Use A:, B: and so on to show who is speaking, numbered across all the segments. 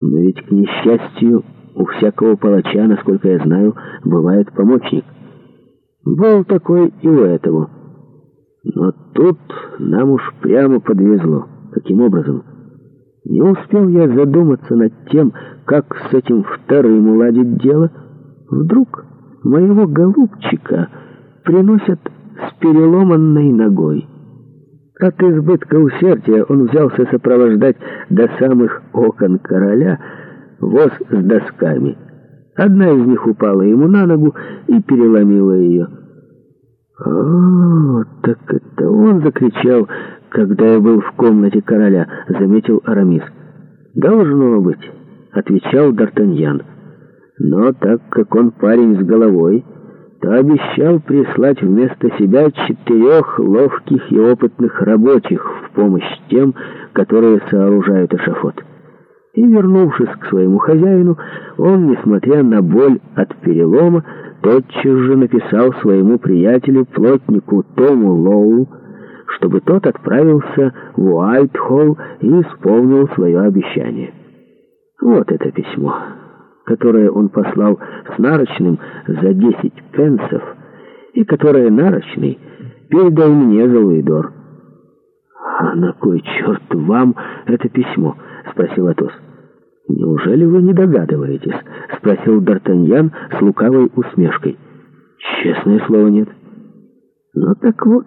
A: Но ведь, к несчастью, у всякого палача, насколько я знаю, бывает помощник. Был такой и у этого. Но тут нам уж прямо подвезло. Каким образом? Не успел я задуматься над тем, как с этим вторым уладить дело. Вдруг моего голубчика приносят с переломанной ногой. От избытка усердия он взялся сопровождать до самых окон короля воз с досками. Одна из них упала ему на ногу и переломила ее. «О, так это он закричал, когда я был в комнате короля», — заметил Арамис. «Должно быть», — отвечал Д'Артаньян. «Но так как он парень с головой...» то обещал прислать вместо себя четырех ловких и опытных рабочих в помощь тем, которые сооружают эшафот. И, вернувшись к своему хозяину, он, несмотря на боль от перелома, тотчас же написал своему приятелю, плотнику Тому Лоу, чтобы тот отправился в Уайтхолл и исполнил свое обещание. Вот это письмо которое он послал с нарочным за 10 пенсов, и которое нарочный передал мне за Луидор. «А на кой черт вам это письмо?» — спросил Атос. «Неужели вы не догадываетесь?» — спросил Д'Артаньян с лукавой усмешкой. «Честное слово, нет». «Ну так вот,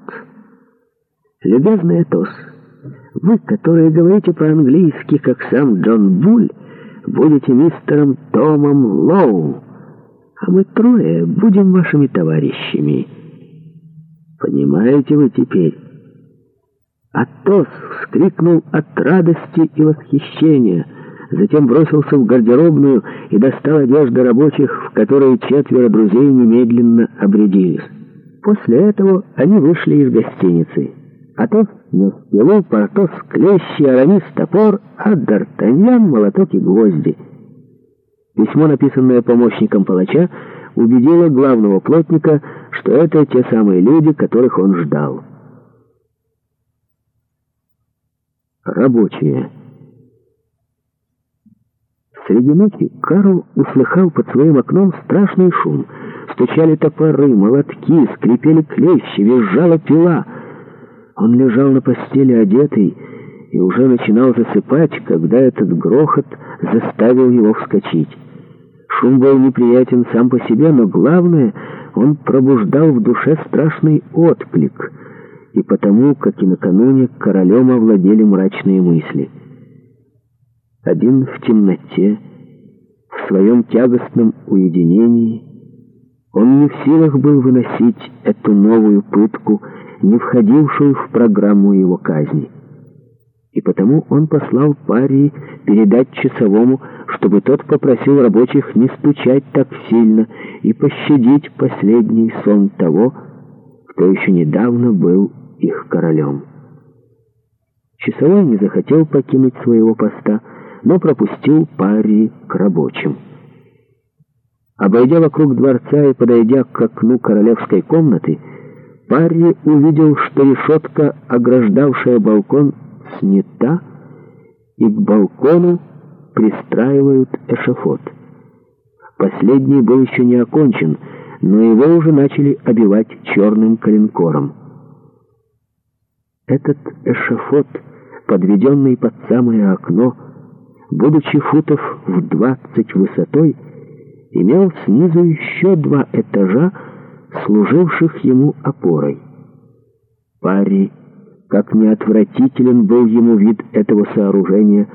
A: любезный Атос, вы, которые говорите по-английски, как сам Джон Буль, будете мистером Томом Лоу, а мы трое будем вашими товарищами. Понимаете вы теперь?» Атос вскрикнул от радости и восхищения, затем бросился в гардеробную и достал одежды рабочих, в которые четверо друзей немедленно обрядились. После этого они вышли из гостиницы. Атос не успевал, Портос клещи, Арамис топор, а Д'Артаньян молоток и гвозди. Письмо, написанное помощником палача, убедило главного плотника, что это те самые люди, которых он ждал. Рабочие. Среди ночи Карл услыхал под своим окном страшный шум. Стучали топоры, молотки, скрипели клещи, визжала пила — он лежал на постели одетый и уже начинал засыпать, когда этот грохот заставил его вскочить. Шум был неприятен сам по себе, но главное, он пробуждал в душе страшный отклик, и потому, как и накануне, королем овладели мрачные мысли. Один в темноте, в своем тягостном уединении, он не в силах был выносить эту новую пытку не входившую в программу его казни. И потому он послал Парии передать часовому, чтобы тот попросил рабочих не стучать так сильно и пощадить последний сон того, кто еще недавно был их королем. Часовой не захотел покинуть своего поста, но пропустил пари к рабочим. Обойдя вокруг дворца и подойдя к окну королевской комнаты, Парри увидел, что решетка, ограждавшая балкон, снята, и к балкону пристраивают эшафот. Последний был еще не окончен, но его уже начали обивать черным коленкором. Этот эшафот, подведенный под самое окно, будучи футов в двадцать высотой, имел снизу еще два этажа, служивших ему опорой. Пари, как неотвратителен был ему вид этого сооружения,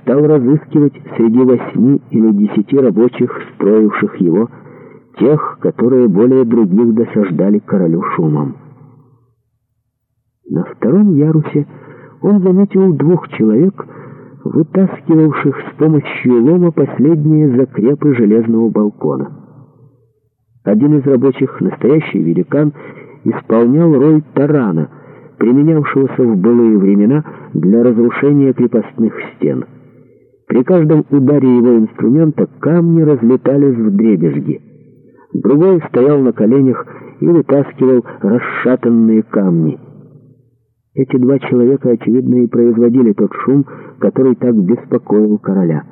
A: стал разыскивать среди восьми или десяти рабочих, строивших его, тех, которые более других досаждали королю шумом. На втором ярусе он заметил двух человек, вытаскивавших с помощью лома последние закрепы железного балкона. Один из рабочих, настоящий великан, исполнял роль тарана, применявшегося в былые времена для разрушения крепостных стен. При каждом ударе его инструмента камни разлетались в дребезги. Другой стоял на коленях и вытаскивал расшатанные камни. Эти два человека, очевидно, и производили тот шум, который так беспокоил короля.